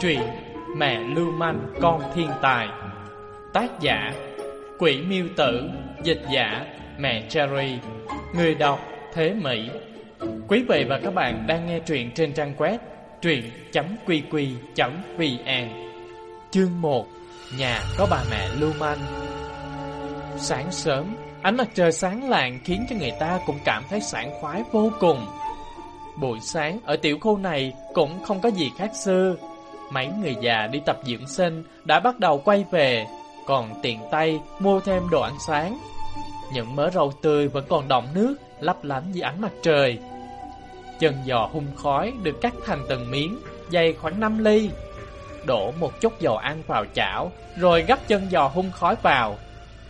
Truyện Mẹ Lưu Manh Con Thiên Tài. Tác giả Quỷ Miêu Tử. Dịch giả Mẹ Cherry. Người đọc Thế Mỹ. Quý vị và các bạn đang nghe truyện trên trang web truyện.qq.vn Chương 1 Nhà có bà mẹ Lưu Manh. Sáng sớm, ánh mặt trời sáng lạng khiến cho người ta cũng cảm thấy sảng khoái vô cùng. Buổi sáng ở tiểu khu này cũng không có gì khác xưa. Mấy người già đi tập dưỡng sinh đã bắt đầu quay về, còn tiện tay mua thêm đồ ăn sáng. Những mớ rau tươi vẫn còn đọng nước, lấp lánh dưới ánh mặt trời. Chân giò hun khói được cắt thành từng miếng, dày khoảng 5 ly. Đổ một chút dầu ăn vào chảo, rồi gấp chân giò hun khói vào.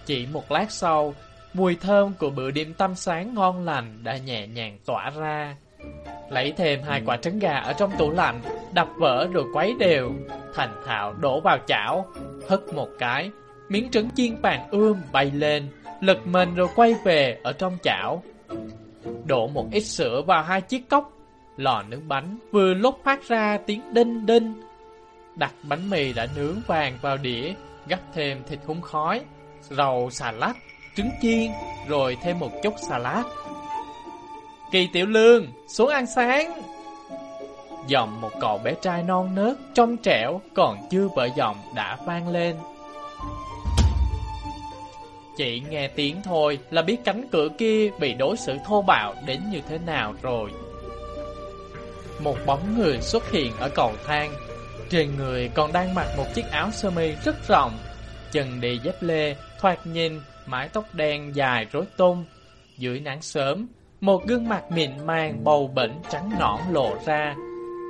Chỉ một lát sau, mùi thơm của bữa điểm tâm sáng ngon lành đã nhẹ nhàng tỏa ra. Lấy thêm hai quả trứng gà ở trong tủ lạnh, đập vỡ rồi quấy đều, thành thạo đổ vào chảo, hất một cái, miếng trứng chiên bàn ươm bay lên, lật mình rồi quay về ở trong chảo. Đổ một ít sữa vào hai chiếc cốc, lò nướng bánh vừa lúc phát ra tiếng đinh đinh. Đặt bánh mì đã nướng vàng vào đĩa, gắp thêm thịt hun khói, rau xà lách, trứng chiên, rồi thêm một chút xà lách. Kỳ Tiểu Lương, xuống ăn sáng. Giọng một cậu bé trai non nớt, trong trẻo, còn chưa vợ giọng đã vang lên. Chị nghe tiếng thôi là biết cánh cửa kia bị đối xử thô bạo đến như thế nào rồi. Một bóng người xuất hiện ở cầu thang. Trên người còn đang mặc một chiếc áo sơ mi rất rộng, chân đi dép lê, thoạt nhìn, mái tóc đen dài rối tung. Dưới nắng sớm, một gương mặt mịn màng bầu bỉnh trắng nõn lộ ra.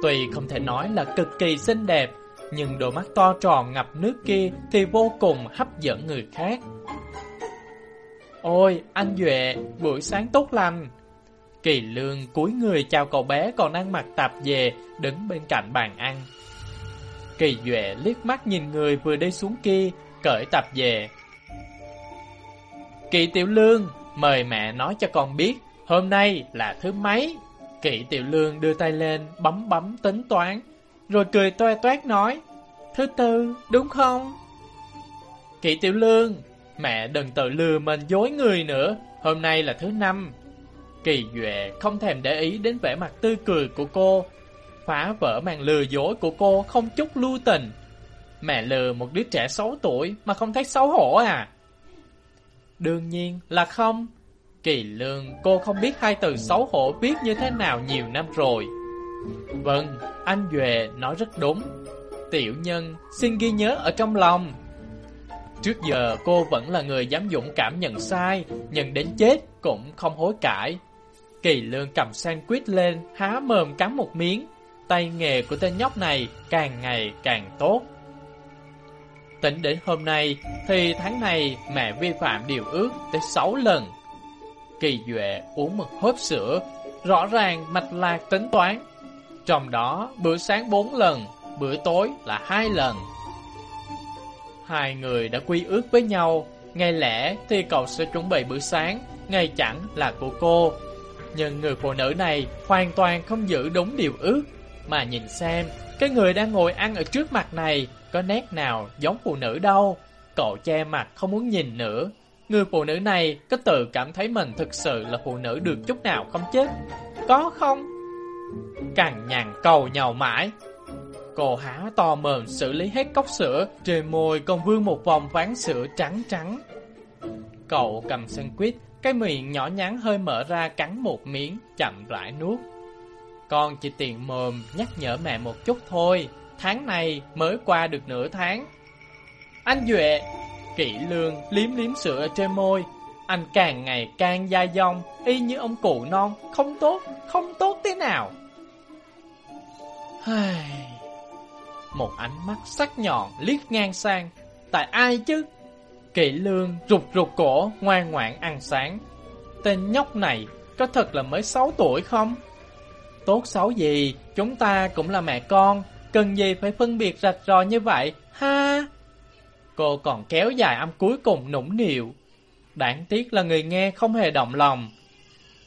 Tuy không thể nói là cực kỳ xinh đẹp, nhưng đôi mắt to tròn ngập nước kia thì vô cùng hấp dẫn người khác. Ôi, anh Duệ, buổi sáng tốt lành. Kỳ lương cúi người chào cậu bé còn đang mặc tạp về đứng bên cạnh bàn ăn. Kỳ Duệ liếc mắt nhìn người vừa đi xuống kia, cởi tạp về. Kỳ Tiểu Lương, mời mẹ nói cho con biết, hôm nay là thứ mấy? kỵ Tiểu Lương đưa tay lên, bấm bấm tính toán, rồi cười toe toét nói, thứ tư, đúng không? kỵ Tiểu Lương, mẹ đừng tự lừa mình dối người nữa, hôm nay là thứ năm. Kỳ Duệ không thèm để ý đến vẻ mặt tươi cười của cô, phá vỡ màn lừa dối của cô không chút lưu tình. Mẹ lừa một đứa trẻ 6 tuổi mà không thấy xấu hổ à? Đương nhiên là không. Kỳ lương cô không biết hai từ xấu hổ viết như thế nào nhiều năm rồi. Vâng, anh Duệ nói rất đúng. Tiểu nhân xin ghi nhớ ở trong lòng. Trước giờ cô vẫn là người dám dũng cảm nhận sai, nhận đến chết cũng không hối cải. Kỳ lương cầm sandwich lên, há mồm cắn một miếng. Tay nghề của tên nhóc này càng ngày càng tốt. Tính đến hôm nay thì tháng này mẹ vi phạm điều ước tới 6 lần. Kỳ Duệ uống một hớp sữa, rõ ràng mạch lạc tính toán. Trong đó bữa sáng 4 lần, bữa tối là hai lần. Hai người đã quy ước với nhau, ngày lẽ thì cậu sẽ chuẩn bị bữa sáng, ngày chẳng là của cô. Nhưng người phụ nữ này hoàn toàn không giữ đúng điều ước, mà nhìn xem, cái người đang ngồi ăn ở trước mặt này có nét nào giống phụ nữ đâu. Cậu che mặt không muốn nhìn nữa. Người phụ nữ này có tự cảm thấy mình thực sự là phụ nữ được chút nào không chứ? Có không? Càng nhàn cầu nhàu mãi. Cô há to mồm xử lý hết cốc sữa, trên môi còn vương một vòng ván sữa trắng trắng. Cậu cầm sandwich, cái miệng nhỏ nhắn hơi mở ra cắn một miếng, chậm rãi nuốt. Con chỉ tiện mồm nhắc nhở mẹ một chút thôi, tháng này mới qua được nửa tháng. Anh Duệ, kỹ lương liếm liếm sữa trên môi, anh càng ngày càng dai dong, y như ông cụ non, không tốt, không tốt thế nào. Một ánh mắt sắc nhọn liếc ngang sang, tại ai chứ? Kỵ lương rụt rụt cổ, ngoan ngoãn ăn sáng. Tên nhóc này có thật là mới 6 tuổi không? Tốt xấu gì, chúng ta cũng là mẹ con, cần gì phải phân biệt rạch ròi như vậy, ha? Cô còn kéo dài âm cuối cùng nũng nịu. Đáng tiếc là người nghe không hề động lòng.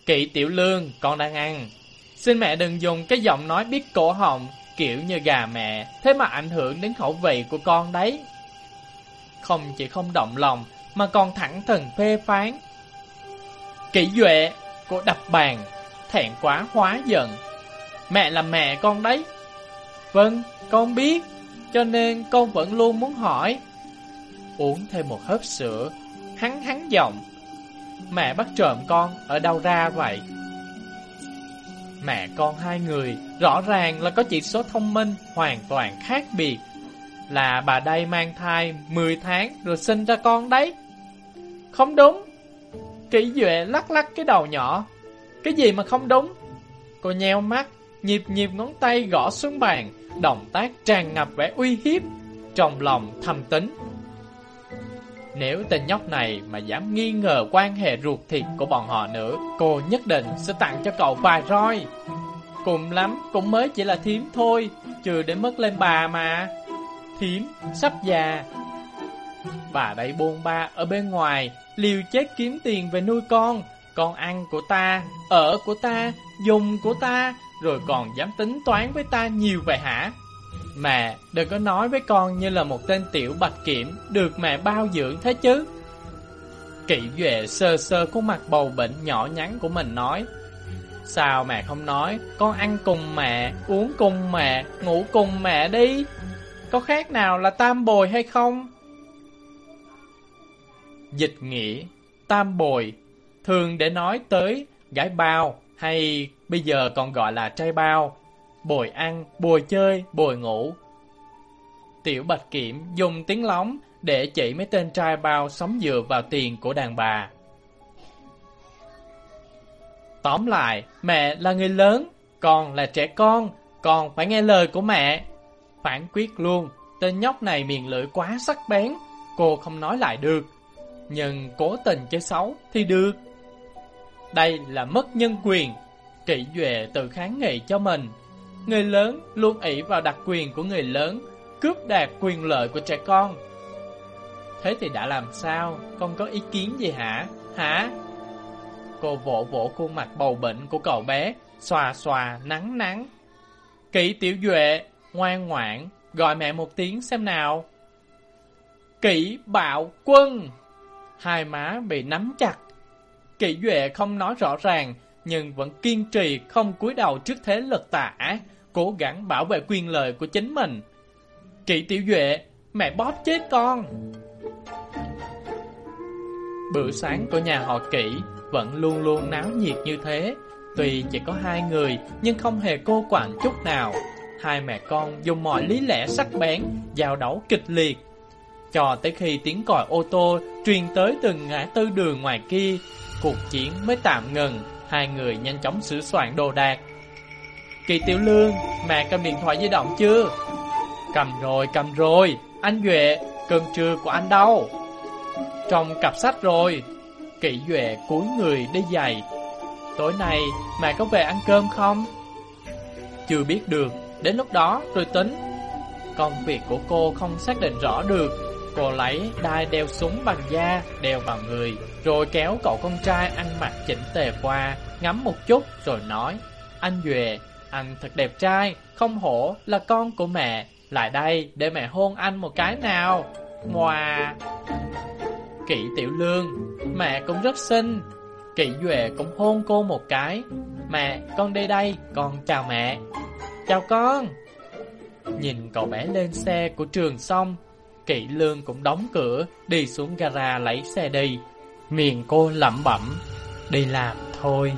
Kỵ tiểu lương, con đang ăn. Xin mẹ đừng dùng cái giọng nói biết cổ họng, kiểu như gà mẹ, thế mà ảnh hưởng đến khẩu vị của con đấy. Không chỉ không động lòng, mà còn thẳng thừng phê phán. Kỷ duệ, cô đập bàn, thẹn quá hóa giận. Mẹ là mẹ con đấy. Vâng, con biết, cho nên con vẫn luôn muốn hỏi. Uống thêm một hớp sữa, hắn hắn giọng. Mẹ bắt trộm con ở đâu ra vậy? Mẹ con hai người rõ ràng là có chỉ số thông minh hoàn toàn khác biệt. Là bà đây mang thai 10 tháng rồi sinh ra con đấy. Không đúng. Kỷ Duệ lắc lắc cái đầu nhỏ. Cái gì mà không đúng? Cô nheo mắt, nhịp nhịp ngón tay gõ xuống bàn, động tác tràn ngập vẻ uy hiếp, trong lòng thầm tính. Nếu tên nhóc này mà dám nghi ngờ quan hệ ruột thịt của bọn họ nữa, cô nhất định sẽ tặng cho cậu vài roi. Cùng lắm, cũng mới chỉ là thím thôi, trừ đến mất lên bà mà. Thím, sắp già. Bà đây buôn ba ở bên ngoài, liều chết kiếm tiền về nuôi con. Con ăn của ta, ở của ta, dùng của ta, rồi còn dám tính toán với ta nhiều vậy hả? Mẹ, đừng có nói với con như là một tên tiểu bạch kiểm được mẹ bao dưỡng thế chứ. Kỵ Duệ sơ sơ khuôn mặt bầu bệnh nhỏ nhắn của mình nói. Sao mẹ không nói, con ăn cùng mẹ, uống cùng mẹ, ngủ cùng mẹ đi. Có khác nào là tam bồi hay không? Dịch nghĩa, tam bồi, thường để nói tới gái bao hay bây giờ còn gọi là trai bao bồi ăn, bồi chơi, bồi ngủ. Tiểu Bạch Kiểm dùng tiếng lóng để chỉ mấy tên trai bao sống dựa vào tiền của đàn bà. Tóm lại, mẹ là người lớn, con là trẻ con, con phải nghe lời của mẹ. Phản quyết luôn, tên nhóc này miệng lưỡi quá sắc bén, cô không nói lại được. Nhưng cố tình chơi xấu thì được. Đây là mất nhân quyền, kỵ duệ tự kháng nghị cho mình. Người lớn luôn ỷ vào đặc quyền của người lớn, cướp đạt quyền lợi của trẻ con. Thế thì đã làm sao? Con có ý kiến gì hả? Hả? Cô vỗ vỗ khuôn mặt bầu bệnh của cậu bé, xòa xòa, nắng nắng. Kỵ tiểu duệ, ngoan ngoãn, gọi mẹ một tiếng xem nào. Kỵ bạo quân! Hai má bị nắm chặt. Kỵ duệ không nói rõ ràng, nhưng vẫn kiên trì không cúi đầu trước thế lực tà ác, cố gắng bảo vệ quyền lợi của chính mình. Kỵ tiểu duệ, mẹ bóp chết con. Bữa sáng của nhà họ kỹ vẫn luôn luôn náo nhiệt như thế. Tuy chỉ có hai người, nhưng không hề cô quạnh chút nào. Hai mẹ con dùng mọi lý lẽ sắc bén, giao đấu kịch liệt. Cho tới khi tiếng còi ô tô truyền tới từng ngã tư đường ngoài kia, cuộc chiến mới tạm ngừng. Hai người nhanh chóng sửa soạn đồ đạc. Kỳ Tiểu Lương, mẹ cầm điện thoại di động chưa? Cầm rồi, cầm rồi. Anh Duệ, cơm trưa của anh đâu? Trong cặp sách rồi. Kỳ Duệ cúi người đi giày. Tối nay mẹ có về ăn cơm không? Chưa biết được, đến lúc đó tôi tính. Công việc của cô không xác định rõ được. Cô lấy đai đeo súng bằng da, đeo vào người, rồi kéo cậu con trai ăn mặc chỉnh tề qua, ngắm một chút rồi nói, anh Duệ, anh thật đẹp trai, không hổ là con của mẹ, lại đây để mẹ hôn anh một cái nào. Ngoà! Kỵ Tiểu Lương, mẹ cũng rất xinh. Kỵ Duệ cũng hôn cô một cái. Mẹ, con đi đây, con chào mẹ. Chào con. Nhìn cậu bé lên xe của trường xong, Kỵ Lương cũng đóng cửa, đi xuống gara lấy xe đi. Miệng cô lẩm bẩm, đi làm thôi.